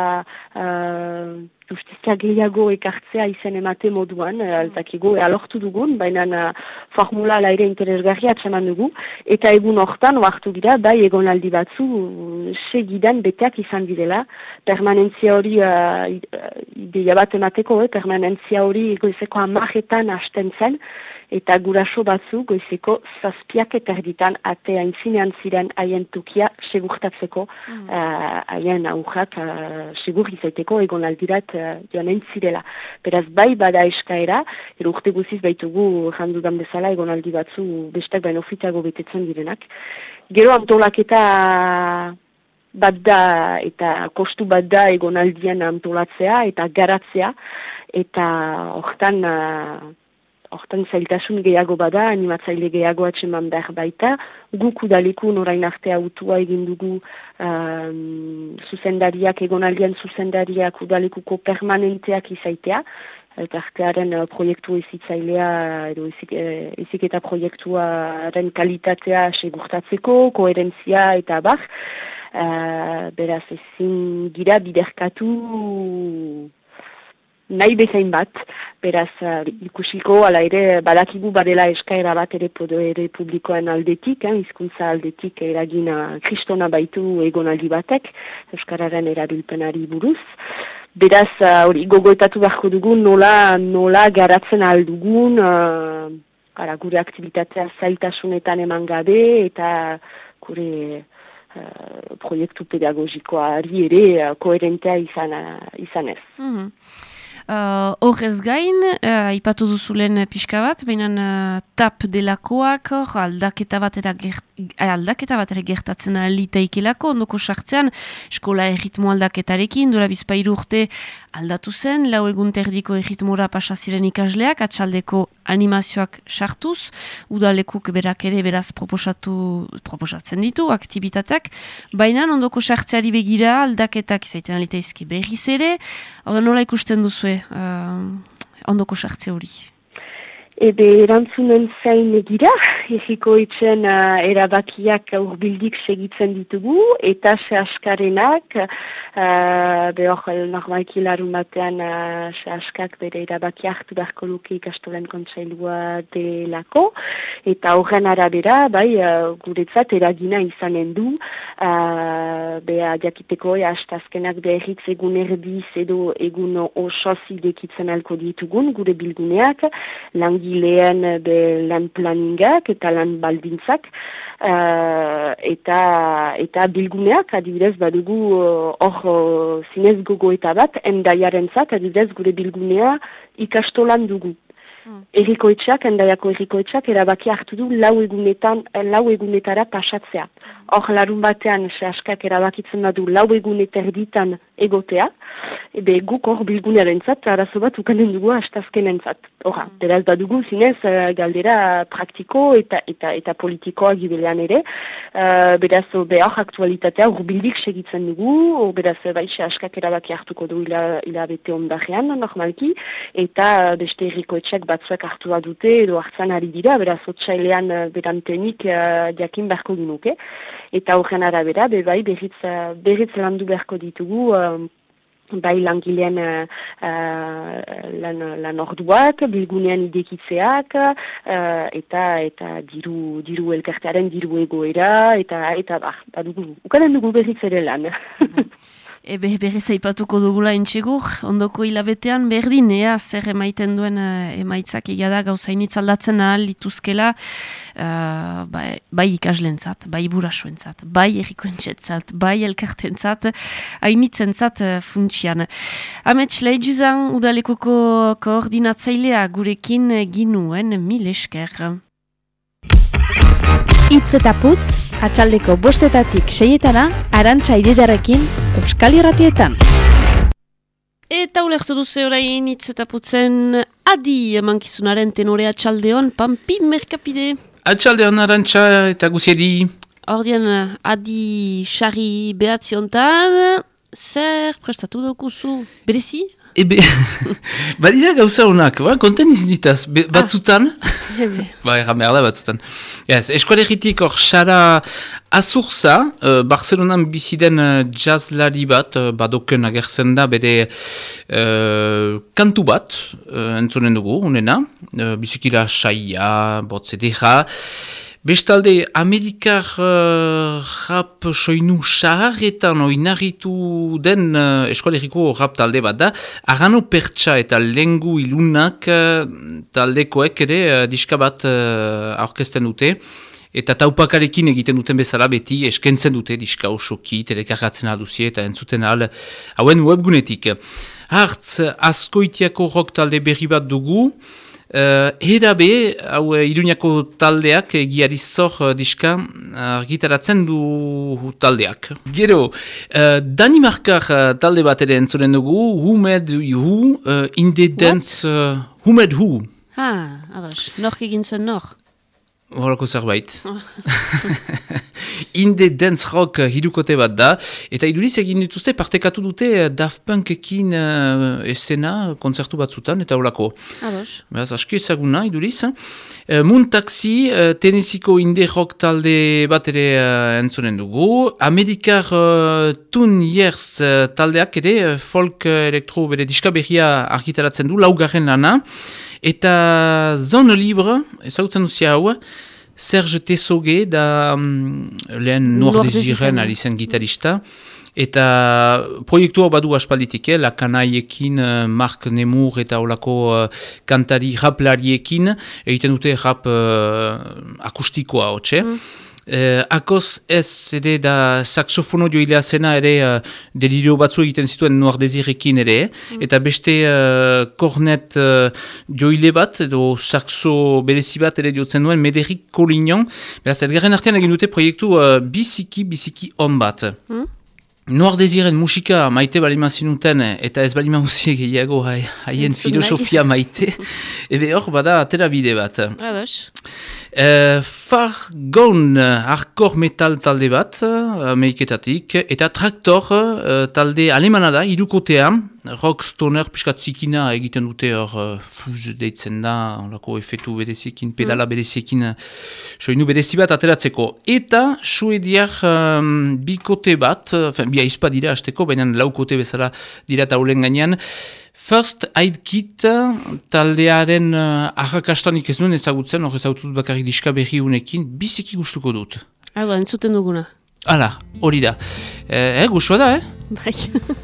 Uh, justizia gehiago ekartzea izen emate moduan, eh, altakigo, e, alortu dugun, baina uh, formula laire interesgarria atxeman dugu, eta egun hortan, oartu gira, bai egon aldi batzu, segidan beteak izan direla, permanentzia hori, uh, ideia bat emateko, eh, permanentzia hori egoizeko amaretan hasten zen, eta guraso batzu goizeko zazpiak eta erditan atea intzinean ziren haien tukia segurtatzeko mm. uh, haien aurrak uh, segur izaiteko egon uh, joan entzirela. Beraz bai bada eskaera, ero urte guziz baitugu jandudan bezala egon aldi batzu bestak baino ofitago betetzen direnak. Gero antolaketa bat da eta kostu bat da egon aldian antolatzea eta garatzea eta hortan hortan zailtasun gehiago bada, animatzaile gehiago atseman behar baita, guk udaleku norain arte autua egin dugu um, zuzendariak, egonaldian zuzendariak udalekuko permanenteak izaitea, elkartearen uh, proiektu ezitzailea, edo ezik, ezik eta proiektuaren kalitatea segurtatzeko, koherentzia eta bar, uh, beraz ezin gira biderkatu nahi bezain bat, beraz uh, ikusiko, ala ere, badakigu badela eskaera bat ere podere publikoen aldetik, eh, izkuntza aldetik eragina kristona baitu egonaldi batek, Euskararen erabilpenari buruz. Beraz, uh, hori uh, gogoetatu beharko dugun, nola, nola garatzen aldugun, uh, ara, gure aktivitatea zailtasunetan eman gabe, eta gure uh, proiektu pedagogikoari ere uh, koherentea izan, uh, izan ez. Mm Uh, horrez gain, uh, ipatu duzulen pixka bat, baina uh, tap delakoak, aldaketa bat gert, aldaketa bat ere gertatzen liteikilako, ondoko sartzean, eskola erritmo aldaketarekin, dura bizpairu urte aldatu zen, lau egun terdiko erritmora pasaziren ikasleak, atxaldeko animazioak sartuz, udalekuk berak ere beraz proposatu, proposatzen ditu, aktivitateak, baina ondoko sartzeari begira aldaketak izaiten alitaizki berriz ere, hori nola ikusten duzue ondoko sartze hori? Ebe erantzunen zain gira, egiko itxen uh, erabakiak urbildik segitzen ditugu, eta se askarenak, uh, behor normalki larun batean uh, se askak bere erabaki hartu beharko luke ikastolen kontsailua delako, eta horren arabera, bai, uh, guretzat eragina izanen du, uh, beha jakiteko, ja, astazkenak beharritz egun erdiz edo egun osoz idekitzen alko ditugun, gure bilguneak, langi egileen eh, be lan planingak eta lan baldintzak uh, eta eta bilguneak adibidez badugu eh, hor uh, zinez gogo eta bat endaiaren zat adibidez gure bilgunea ikastolan dugu. Hmm. Erikoetxeak, endaiako erikoetxeak, erabaki hartu du lau, egunetan, lau egunetara pasatzea. Hor, larun batean, sehaskak erabakitzen badu lau egunetar ditan egotea, ebe guk hor bilgunearen zat, arazo bat ukanen dugu hastazkenen zat. Hora, mm. beraz badugu zinez uh, galdera praktiko eta eta eta politikoa gibelean ere, uh, beraz behar aktualitatea urbildik segitzen dugu, o, beraz bai askak erabaki hartuko du ila, ila bete ondarean, normalki, eta beste erriko batzuek hartua dute edo hartzan ari dira, beraz otxailean uh, berantenik uh, diakin beharko ginuke, eta horren arabera, be bai berriz, uh, berriz landu beharko ditugu, bai langilean uh, lan, lan orduak, bilgunean idekitzeak, uh, eta eta diru, diru elkartearen diru egoera, eta eta bar, badugu, ukanen dugu berriz ere lan. Ebe berri zaipatuko dugula intxegur, ondoko hilabetean berdin, ea, zer emaiten duen uh, emaitzak egada gauzainitz aldatzen ahal lituzkela, uh, bai, bai ikaslentzat, bai burasuentzat, bai errikoentxetzat, bai elkartentzat, hainitzentzat uh, funtsian. Amets, lehiduzan udalekoko koordinatzailea gurekin ginuen mil esker. Itz eta putz, atxaldeko bostetatik seietana, arantxa ididarekin, Euskal Irratietan. Eta ulertu duze orain hitz eta putzen adi emankizunaren tenore atxaldeon, pampi merkapide. Atxaldeon arantxa eta guziedi. Ordean adi xarri behatziontan, zer prestatu daukuzu? Berezi? Ebe, badira gauza honak, ba? konten izin ditaz, batzutan, ah. ba, erran behar da batzutan. Yes, eskualeritik hor, xara azurza, uh, Barcelonan biziden uh, jazzlari bat, uh, badoken agertzen da, bere uh, kantu bat, uh, entzonen dugu, unena, uh, bizikila saia, botzedera, Bestalde, Amerikar uh, rap soinu saharretan oinarritu den uh, eskualeriko rap talde bat da, Arano Pertsa eta Lengu Ilunak uh, taldekoek ere uh, diska bat uh, aurkezten dute, eta taupakarekin egiten duten bezala beti eskentzen dute diska osoki, telekarratzen aduzie eta entzuten al hauen webgunetik. Hartz, askoitiako rock talde berri bat dugu, Uh, Hera be, hau uh, Iruñako taldeak, egiari zor uh, diska, argitaratzen du taldeak. Gero, uh, Danimarkar uh, talde bat ere entzuren dugu, Humed Hu, uh, Inde Dance, uh, Humed Hu. Ha, ados, nork egin zuen nor? Horako zerbait. Inde dance rock uh, hirukote bat da, eta iduriz egin dituzte partekatu dute uh, Daft Punkekin uh, esena konzertu batzutan, eta horako. Ados. Beraz, aski ezaguna iduriz. Uh, Moon Taxi, uh, tenisiko inde rock talde bat ere uh, entzonen dugu. Amerikar uh, Tun Years uh, taldeak ere uh, folk uh, elektro bere diska berria argitaratzen du, laugarren lana. Eta Zone Libre, ezagutzen duzia hau, Serge Tessoge da um, lehen Noir Desiren alizen gitarista. Eta proiektua badu aspalditik, eh? lakanaiekin, uh, Mark Nemur eta olako uh, kantari raplariekin, egiten dute rap uh, akustikoa, hotxe. Mm. Eh, akoz ez ere da saxofono joilea zena ere uh, delirio batzu egiten zituen noar dezirekin ere, mm. eta beste uh, kornet uh, joile bat edo saxo berezi bat ere diotzen duen Mederik Kolignon. Beraz, elgarren artean egin dute proiektu uh, biziki, biziki on bat. Mm. Noar deziren musika maite balima zinuten eta ez balima musie gehiago haien filosofia maite, ebe hor bada atera bide bat. Ados. Uh, Fargon hardcore metal talde bat, ameriketatik, eta traktor uh, talde alemana da, irukotea, rock stoner piskat zikina egiten dute hor uh, fuz deitzen da, horako efetu bereziekin, pedala mm. bereziekin, soinu berezi bat ateratzeko. Eta suediak um, bikote bat, fin, bia izpa dira hasteko, baina laukote bezala dira taulen gainean, First Aid Kit taldearen uh, ahakastanik ez duen ezagutzen, hor ezagutut bakarrik diska berri unekin, biziki gustuko dut. Hala, entzuten duguna. Hala, hori da. Eh, eh gustua da, eh? Bai.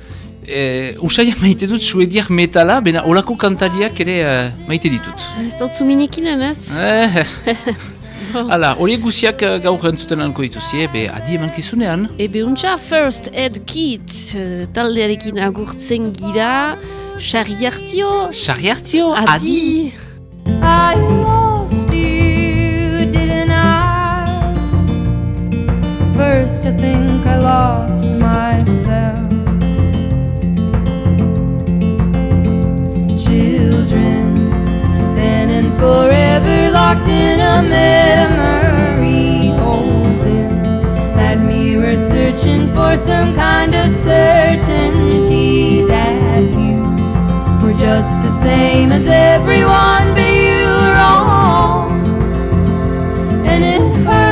eh, Usaia maite dut suediak metala, bena olako kantariak ere uh, maite ditut. Ez dut zuminikinen, ez? Eh, Hala, horiek guziak uh, gaur entzuten anko dituzie, be adi eman kizunean. Ebe untxa, First Aid Kit uh, taldearekin agurtzen gira, Charriartio. Charriartio, adi. I lost you, didn't I? First I think I lost myself. Locked in a memory, holding that mirror, searching for some kind of certainty that you were just the same as everyone, but you were wrong, and it hurt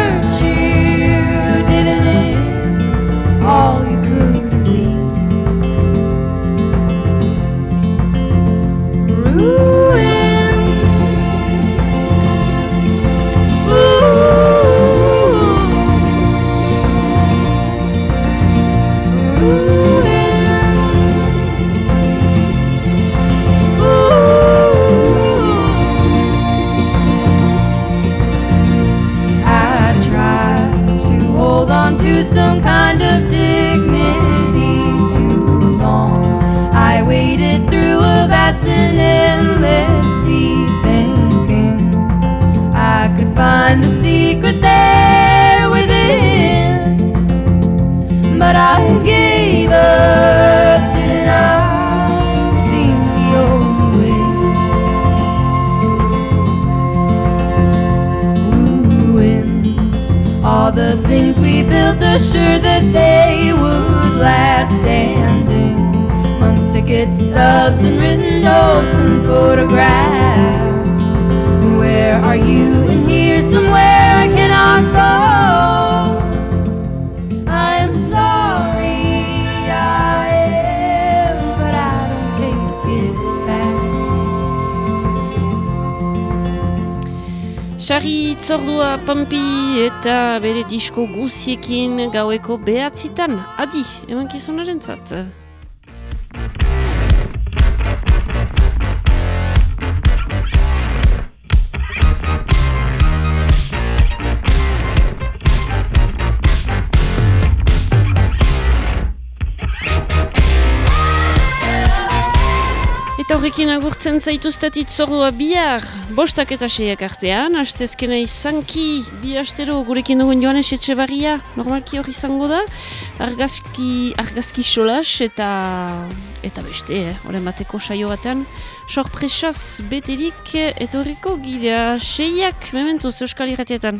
assured that they would last standing. Months tickets, stubs, and written notes and photographs. Where are you? And here somewhere I cannot go. Sari itzordua pampi eta bere disko guziekin gaueko behatzitan. Adi, eman kizunaren zat. Horrekin agurtzen zaituztet itzordua bihar, bostak eta seiak artean, hastezkena izanki, bi astero gurekin dugun joan esetxe barria, normalki hori izango da, argazki, argazki solas eta eta beste, eh, horren bateko saio batean, sorpresaz beterik etorriko gira. Seiak, mementuz Euskal Iratietan.